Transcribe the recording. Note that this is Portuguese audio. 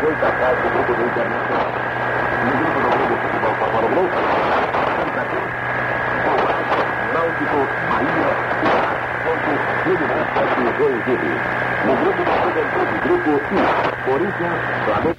dois tá atrás do grupo do Internacional. Tá no grupo do Grupo Futebol São Paulo Globo, Santa Cruz, Boa, Náutico, Bahia, Ponto, Fluminense e Joinville. No grupo do Juventude, grupo I, Corinthians, Flamengo.